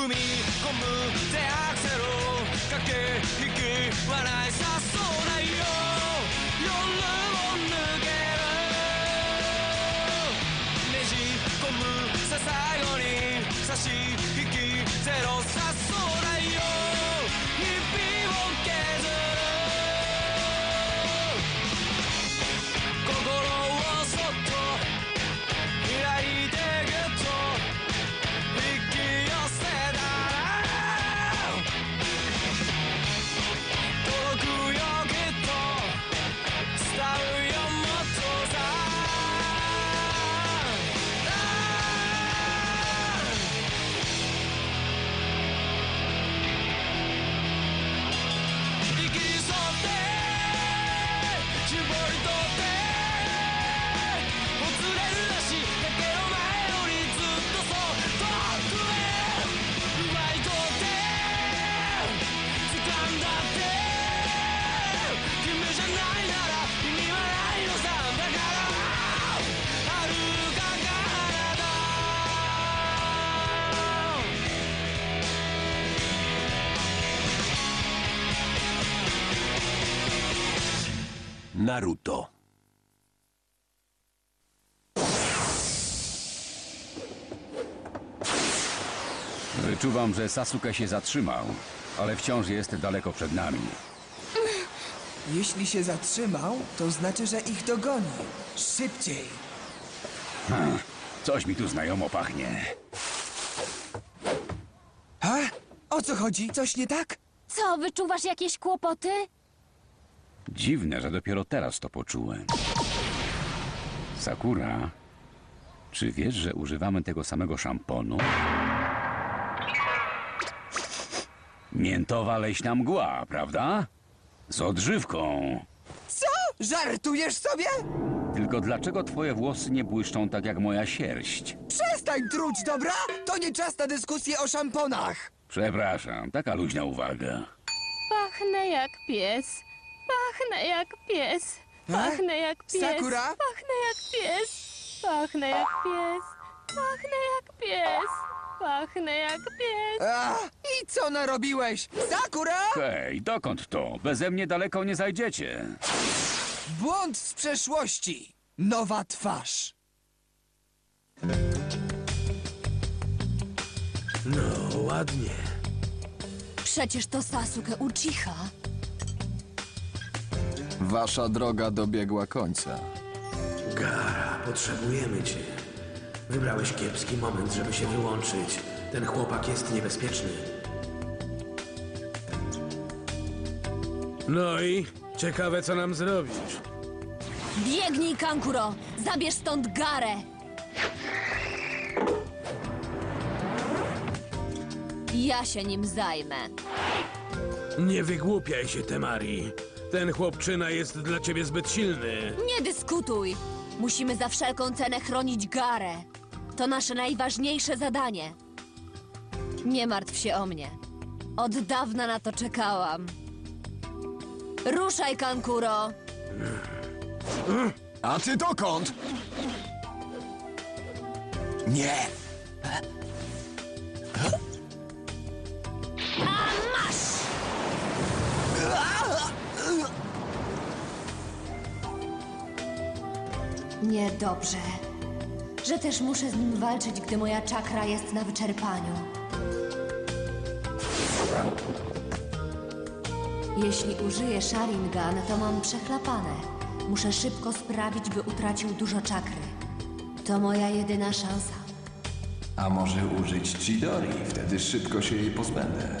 踏み込む手アクセル駆け引き笑いさす Naruto. Wyczuwam, że Sasuke się zatrzymał, ale wciąż jest daleko przed nami. Jeśli się zatrzymał, to znaczy, że ich dogoni. Szybciej. Coś mi tu znajomo pachnie. Ha? O co chodzi? Coś nie tak? Co, wyczuwasz jakieś kłopoty? Dziwne, że dopiero teraz to poczułem. Sakura, czy wiesz, że używamy tego samego szamponu? Miętowa leśna mgła, prawda? Z odżywką. Co? Żartujesz sobie? Tylko dlaczego twoje włosy nie błyszczą tak jak moja sierść? Przestań truć, dobra? To nie czas na dyskusję o szamponach. Przepraszam, taka luźna uwaga. Pachnę jak pies. Pachnę jak pies. Pachnę jak pies. Sakura? Pachnę jak pies. Pachnę jak pies. Pachnę jak pies. Pachnę jak pies. A, I co narobiłeś? Sakura? Hej, dokąd to? Beze mnie daleko nie zajdziecie. Błąd z przeszłości. Nowa twarz. No, ładnie. Przecież to Sasuke Uchiha. Wasza droga dobiegła końca. Gara, potrzebujemy cię. Wybrałeś kiepski moment, żeby się wyłączyć. Ten chłopak jest niebezpieczny. No i? Ciekawe, co nam zrobisz. Biegnij, Kankuro! Zabierz stąd Garę! Ja się nim zajmę. Nie wygłupiaj się, Temari. Ten chłopczyna jest dla ciebie zbyt silny. Nie dyskutuj! Musimy za wszelką cenę chronić Garę. To nasze najważniejsze zadanie. Nie martw się o mnie. Od dawna na to czekałam. Ruszaj, Kankuro! A ty dokąd? Nie! Niedobrze. Że też muszę z nim walczyć, gdy moja czakra jest na wyczerpaniu. Jeśli użyję Sharingan, to mam przechlapane. Muszę szybko sprawić, by utracił dużo czakry. To moja jedyna szansa. A może użyć Chidori? Wtedy szybko się jej pozbędę.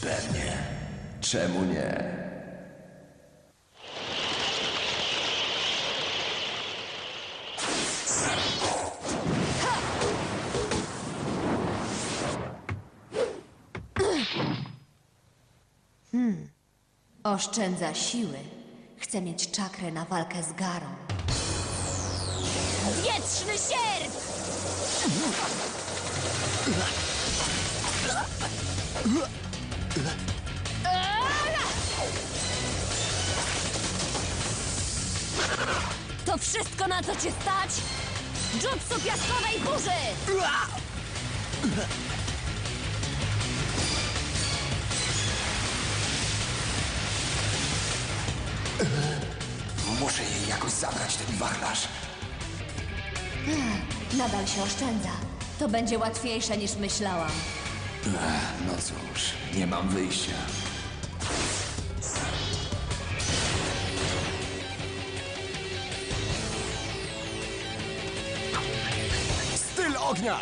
Pewnie. Czemu nie? Oszczędza siły. Chcę mieć czakrę na walkę z garą. Wietrzny sierp! To wszystko, na co cię stać? Jutsu piaskowej burzy! Muszę jej jakoś zabrać ten wachlarz. Nadal się oszczędza. To będzie łatwiejsze niż myślałam. Ech, no cóż, nie mam wyjścia. Styl ognia!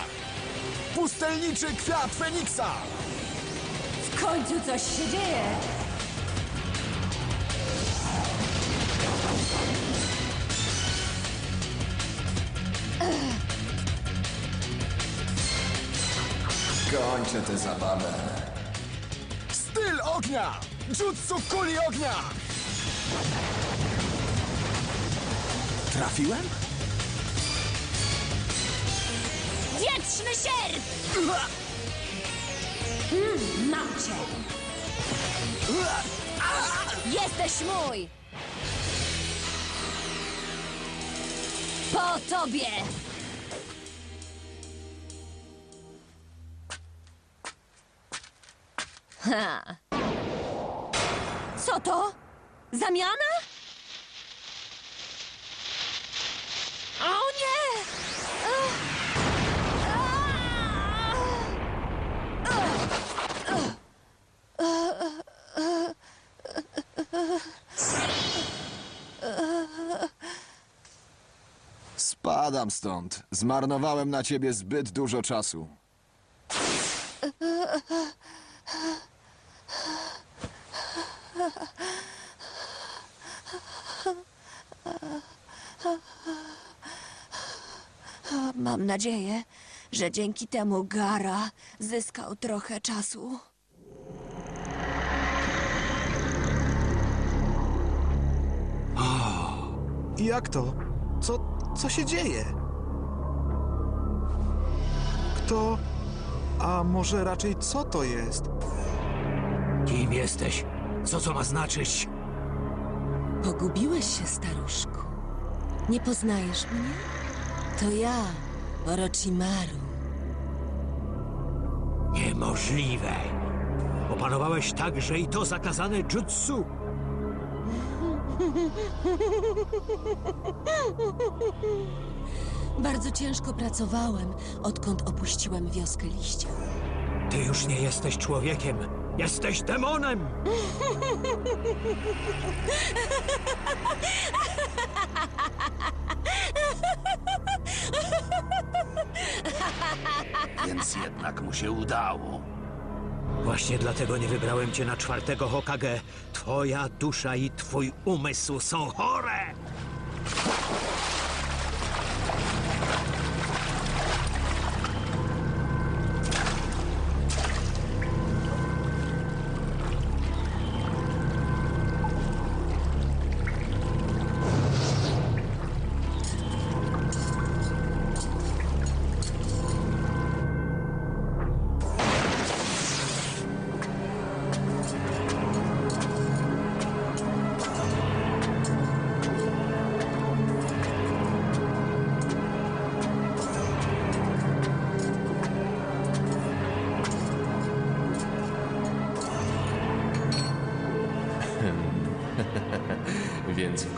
Pustelniczy kwiat Feniksa! W końcu coś się dzieje. Kończę tę zabawę. Styl ognia! Jutsu kuli ognia! Trafiłem? Wietrzny sierp! Mm, mam cię! Jesteś mój! Po tobie! Co to? Zamiana? O nie! Spadam stąd. Zmarnowałem na ciebie zbyt dużo czasu. Mam nadzieję, że dzięki temu Gara zyskał trochę czasu. Jak to? Co, co się dzieje? Kto? A może raczej co to jest? Kim jesteś? Co to ma znaczyć? Pogubiłeś się, staruszku. Nie poznajesz mnie? To ja, Orochimaru. Niemożliwe. Opanowałeś także i to zakazane jutsu. Bardzo ciężko pracowałem, odkąd opuściłem wioskę liścia. Ty już nie jesteś człowiekiem. Jesteś demonem! Więc jednak mu się udało. Właśnie dlatego nie wybrałem cię na czwartego Hokage. Twoja dusza i twój umysł są chore!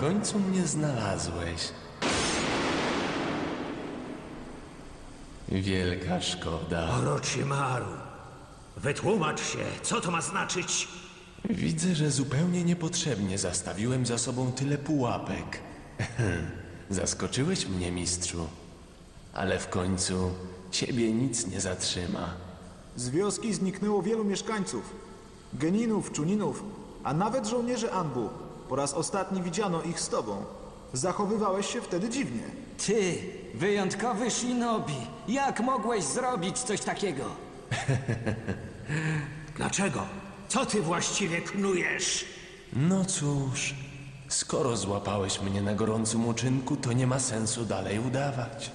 Końcu mnie znalazłeś. Wielka szkoda. Orochimaru, wytłumacz się, co to ma znaczyć? Widzę, że zupełnie niepotrzebnie zastawiłem za sobą tyle pułapek. Zaskoczyłeś mnie, mistrzu. Ale w końcu ciebie nic nie zatrzyma. Z wioski zniknęło wielu mieszkańców. Geninów, Czuninów, a nawet żołnierzy Anbu. Po raz ostatni widziano ich z tobą. Zachowywałeś się wtedy dziwnie. Ty, wyjątkowy shinobi, jak mogłeś zrobić coś takiego? Dlaczego? Co ty właściwie knujesz? No cóż, skoro złapałeś mnie na gorącym uczynku, to nie ma sensu dalej udawać.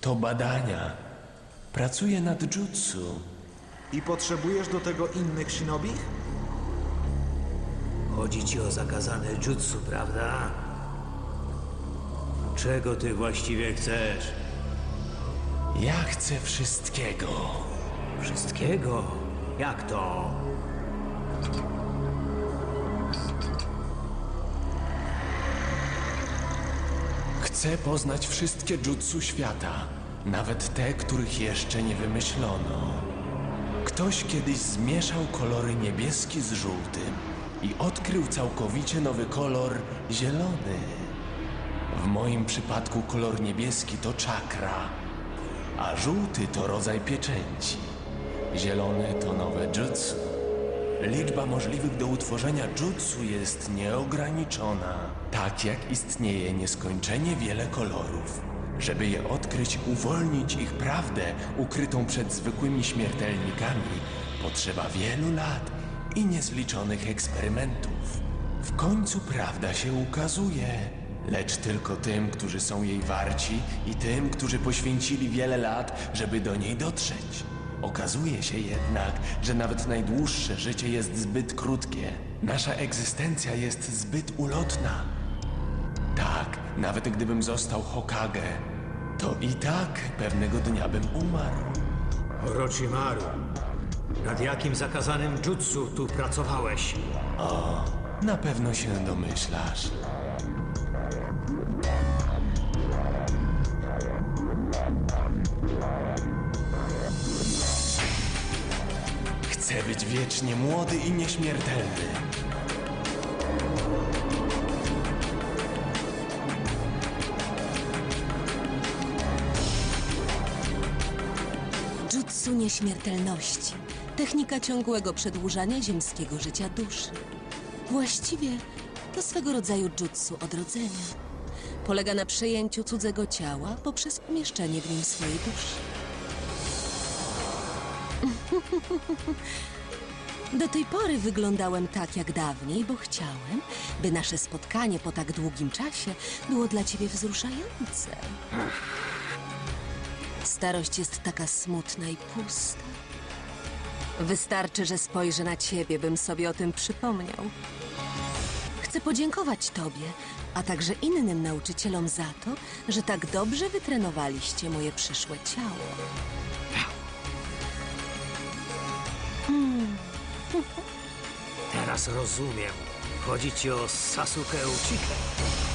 To badania. Pracuję nad jutsu. I potrzebujesz do tego innych shinobi? Chodzi ci o zakazane jutsu, prawda? Czego ty właściwie chcesz? Ja chcę wszystkiego. Wszystkiego? Jak to? Chcę poznać wszystkie jutsu świata, nawet te, których jeszcze nie wymyślono. Ktoś kiedyś zmieszał kolory niebieski z żółtym i odkrył całkowicie nowy kolor zielony. W moim przypadku kolor niebieski to czakra, a żółty to rodzaj pieczęci. Zielony to nowe jutsu. Liczba możliwych do utworzenia jutsu jest nieograniczona, tak jak istnieje nieskończenie wiele kolorów. Żeby je odkryć, uwolnić ich prawdę ukrytą przed zwykłymi śmiertelnikami, potrzeba wielu lat i niezliczonych eksperymentów. W końcu prawda się ukazuje, lecz tylko tym, którzy są jej warci i tym, którzy poświęcili wiele lat, żeby do niej dotrzeć. Okazuje się jednak, że nawet najdłuższe życie jest zbyt krótkie. Nasza egzystencja jest zbyt ulotna. Tak, nawet gdybym został Hokage, to i tak pewnego dnia bym umarł. Orochimaru, nad jakim zakazanym jutsu tu pracowałeś? Na pewno się domyślasz. Chcę być wiecznie młody i nieśmiertelny. Jutsu nieśmiertelności. Technika ciągłego przedłużania ziemskiego życia duszy. Właściwie to swego rodzaju jutsu odrodzenia. Polega na przejęciu cudzego ciała poprzez umieszczenie w nim swojej duszy. Do tej pory wyglądałem tak jak dawniej, bo chciałem, by nasze spotkanie po tak długim czasie było dla ciebie wzruszające. Starość jest taka smutna i pusta. Wystarczy, że spojrzę na ciebie, bym sobie o tym przypomniał. Chcę podziękować tobie, a także innym nauczycielom za to, że tak dobrze wytrenowaliście moje przyszłe ciało. Teraz rozumiem. Chodzi ci o Sasuke Uchikę.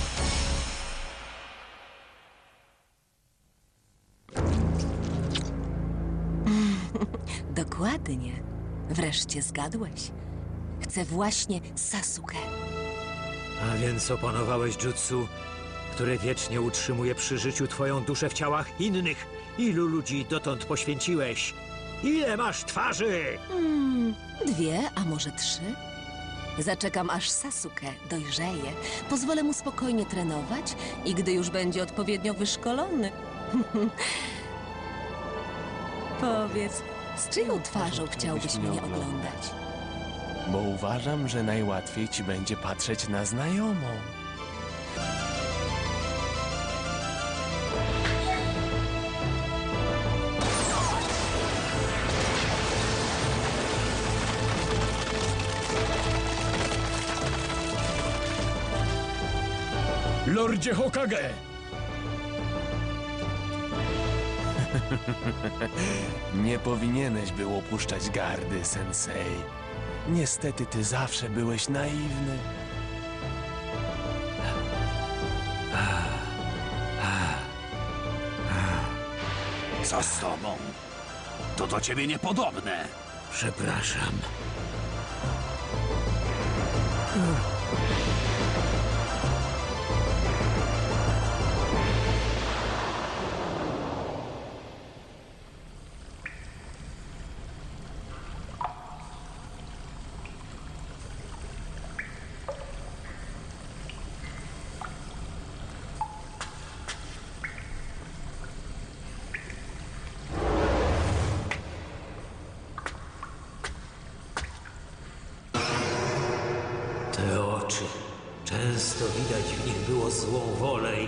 Dokładnie. Wreszcie zgadłeś. Chcę właśnie Sasuke. A więc opanowałeś jutsu, które wiecznie utrzymuje przy życiu twoją duszę w ciałach innych. Ilu ludzi dotąd poświęciłeś? Ile masz twarzy? Dwie, a może trzy? Zaczekam aż Sasuke dojrzeje. Pozwolę mu spokojnie trenować i gdy już będzie odpowiednio wyszkolony. Powiedz, z czyją twarzą chciałbyś mnie oglądać? Bo uważam, że najłatwiej ci będzie patrzeć na znajomą. Lordzie Hokage! Nie powinieneś był opuszczać gardy, sensei. Niestety ty zawsze byłeś naiwny. Co z tobą? To do ciebie niepodobne. Przepraszam.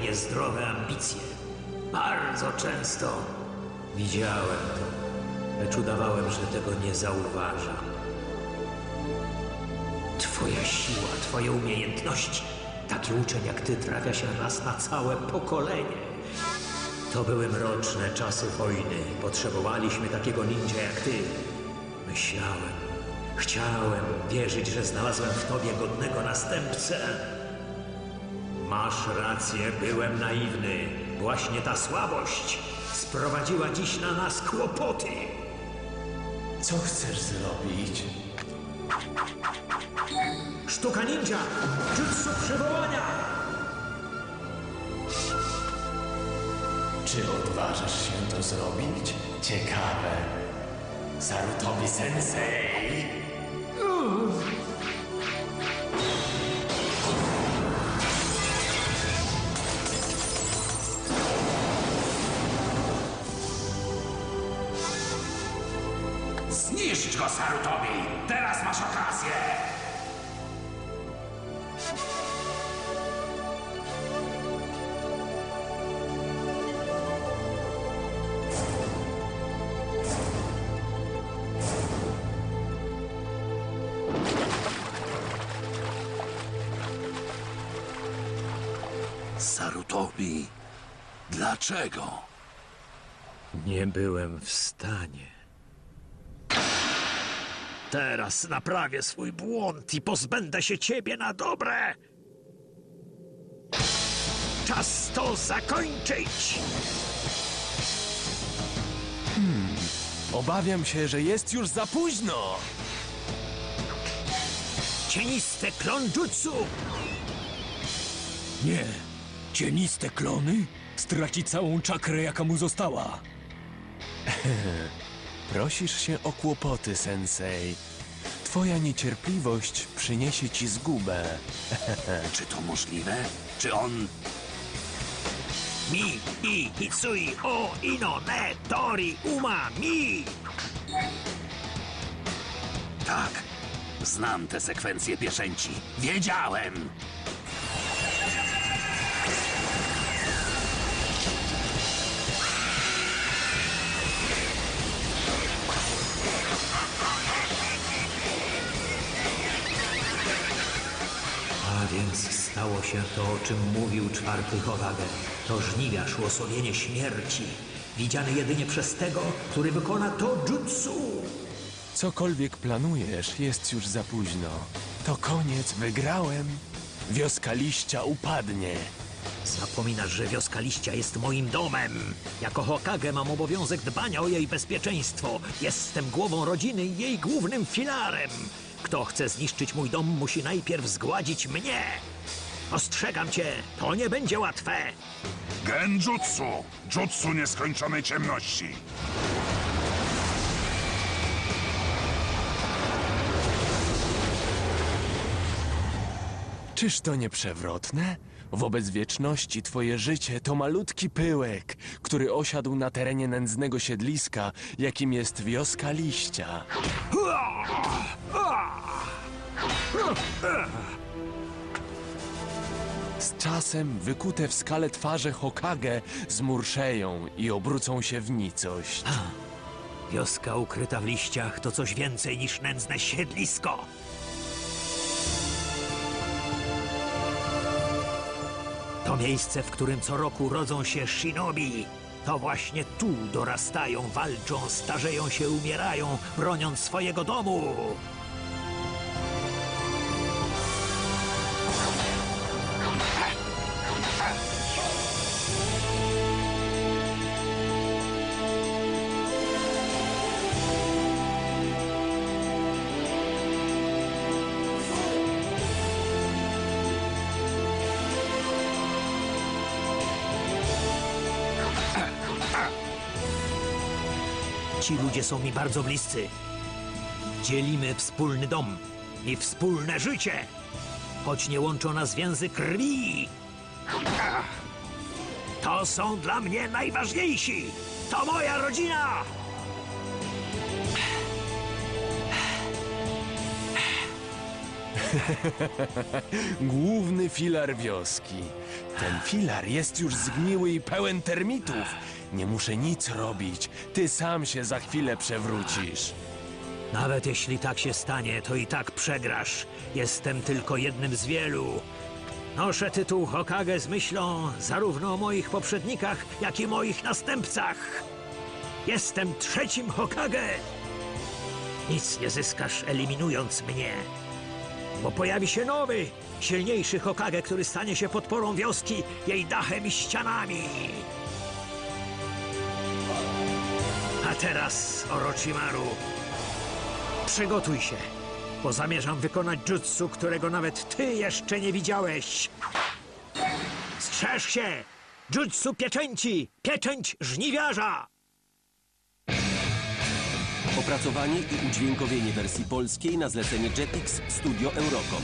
Niezdrowe ambicje. Bardzo często. Widziałem to, lecz udawałem, że tego nie zauważam. Twoja siła, twoje umiejętności. Taki uczeń jak ty trafia się raz na całe pokolenie. To były mroczne czasy wojny. Potrzebowaliśmy takiego ninja jak ty. Myślałem, chciałem wierzyć, że znalazłem w tobie godnego następcę. Masz rację, byłem naiwny. Właśnie ta słabość sprowadziła dziś na nas kłopoty. Co chcesz zrobić? Sztuka ninja! Jutsu przywołania! Czy odważysz się to zrobić? Ciekawe. Sarutobi Sensei! Sarutobi! Teraz masz okazję! Sarutobi, dlaczego? Nie byłem w stanie. Teraz naprawię swój błąd i pozbędę się ciebie na dobre. Czas to zakończyć! Obawiam się, że jest już za późno! Cieniste klon jutsu! Nie. Cieniste klony? Straci całą czakrę, jaka mu została. Prosisz się o kłopoty, sensei. Twoja niecierpliwość przyniesie ci zgubę. Czy to możliwe? Czy on... Mi, i, hitsui, o, ino, ne, tori, uma, mi! Tak, znam tę sekwencję pieczęci. Wiedziałem! Się to, o czym mówił czwarty Hokage. To żniwiarz łosolienie śmierci, widziany jedynie przez tego, który wykona to jutsu. Cokolwiek planujesz, jest już za późno. To koniec, wygrałem. Wioska liścia upadnie. Zapominasz, że wioska liścia jest moim domem. Jako Hokage mam obowiązek dbania o jej bezpieczeństwo. Jestem głową rodziny i jej głównym filarem. Kto chce zniszczyć mój dom, musi najpierw zgładzić mnie. Ostrzegam cię, to nie będzie łatwe. Genjutsu! Jutsu nieskończonej ciemności! Czyż to nie przewrotne? Wobec wieczności twoje życie to malutki pyłek, który osiadł na terenie nędznego siedliska, jakim jest wioska liścia. Z czasem wykute w skale twarze Hokage zmurszeją i obrócą się w nicość. Wioska ukryta w liściach to coś więcej niż nędzne siedlisko. To miejsce, w którym co roku rodzą się shinobi. To właśnie tu dorastają, walczą, starzeją się, umierają, broniąc swojego domu. Ci ludzie są mi bardzo bliscy. Dzielimy wspólny dom i wspólne życie, choć nie łączą nas więzy krwi. To są dla mnie najważniejsi. To moja rodzina. Główny filar wioski. Ten filar jest już zgniły i pełen termitów. Nie muszę nic robić. Ty sam się za chwilę przewrócisz. Nawet jeśli tak się stanie, to i tak przegrasz. Jestem tylko jednym z wielu. Noszę tytuł Hokage z myślą zarówno o moich poprzednikach, jak i moich następcach. Jestem trzecim Hokage. Nic nie zyskasz eliminując mnie. bo pojawi się nowy, silniejszy Hokage, który stanie się podporą wioski, jej dachem i ścianami. Teraz, Orochimaru, przygotuj się, bo zamierzam wykonać jutsu, którego nawet ty jeszcze nie widziałeś. Strzeż się! Jutsu pieczęci! Pieczęć żniwiarza! Opracowanie i udźwiękowienie wersji polskiej na zlecenie Jetix Studio Eurocom.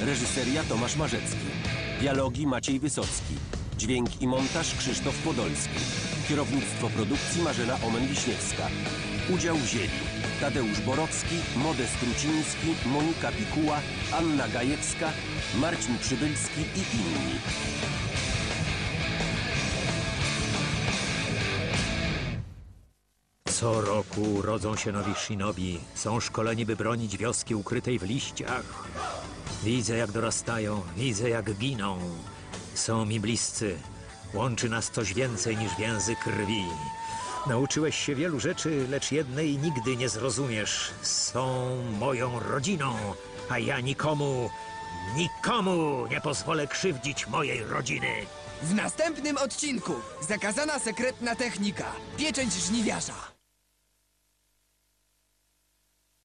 Reżyseria Tomasz Marzecki. Dialogi Maciej Wysocki. Dźwięk i montaż Krzysztof Podolski. Kierownictwo produkcji Marzena Omen-Wiśniewska. Udział wzięli Tadeusz Borowski, Modest Truciński, Monika Pikuła, Anna Gajewska, Marcin Przybylski i inni. Co roku rodzą się nowi shinobi. Są szkoleni, by bronić wioski ukrytej w liściach. Widzę, jak dorastają, widzę, jak giną. Są mi bliscy. Łączy nas coś więcej niż więzy krwi. Nauczyłeś się wielu rzeczy, lecz jednej nigdy nie zrozumiesz. Są moją rodziną, a ja nikomu, nikomu nie pozwolę krzywdzić mojej rodziny. W następnym odcinku zakazana sekretna technika pieczęć żniwiarza.